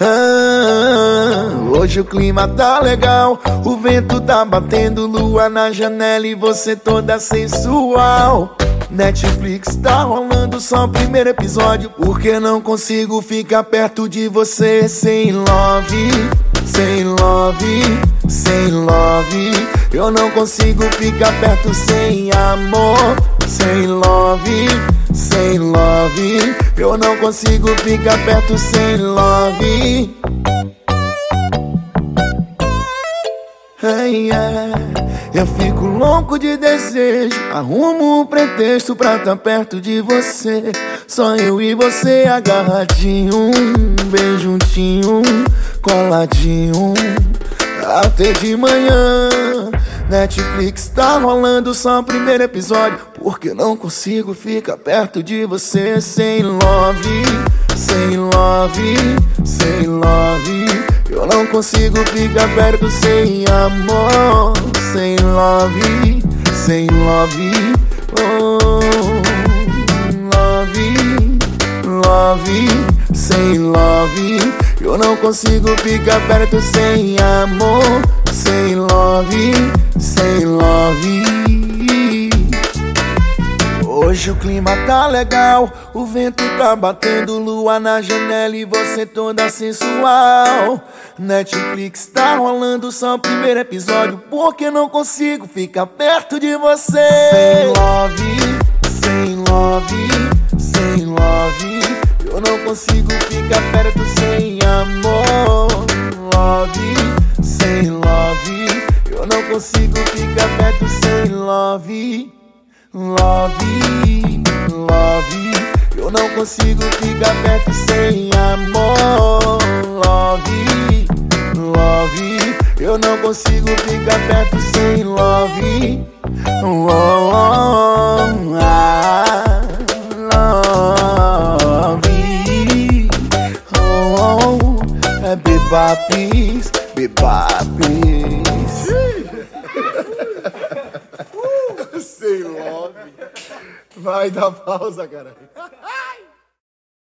Ah, hoje o clima tá legal, o vento tá batendo, lua na janela e você toda sensual. Netflix tá rolando só o primeiro episódio, porque não consigo ficar perto de você sem love, sem love, sem love. Eu não consigo ficar perto sem amor, Eu não consigo ficar perto sem love. Hey, yeah. Eu fico louco de desejo. Arrumo um pretexto pra tá perto de você. Só eu e você agarradinho, bem juntinho, coladinho. Até de manhã. Netflix tá rolando só o primeiro episódio. Porque não consigo ficar perto de você sem love, sem love, sem love. Eu não consigo ficar perto sem amor, sem love, sem love. Oh, love, love, sem love. Eu não consigo ficar perto sem amor, sem love, sem love. Hoje o clima tá legal, o vento tá batendo, lua na janela e você toda sensual. Netflix tá rolando só o primeiro episódio, porque não consigo ficar perto de você. Sem love, sem love, sem love. Eu não consigo ficar perto sem Eu não consigo ficar perto sem love. Love, love, eu não consigo ficar perto sem amor. Love, love, eu não consigo ficar perto sem love. Oh, oh, oh, ah, love, oh, oh, é bebapis, Vai dar pausa, cara.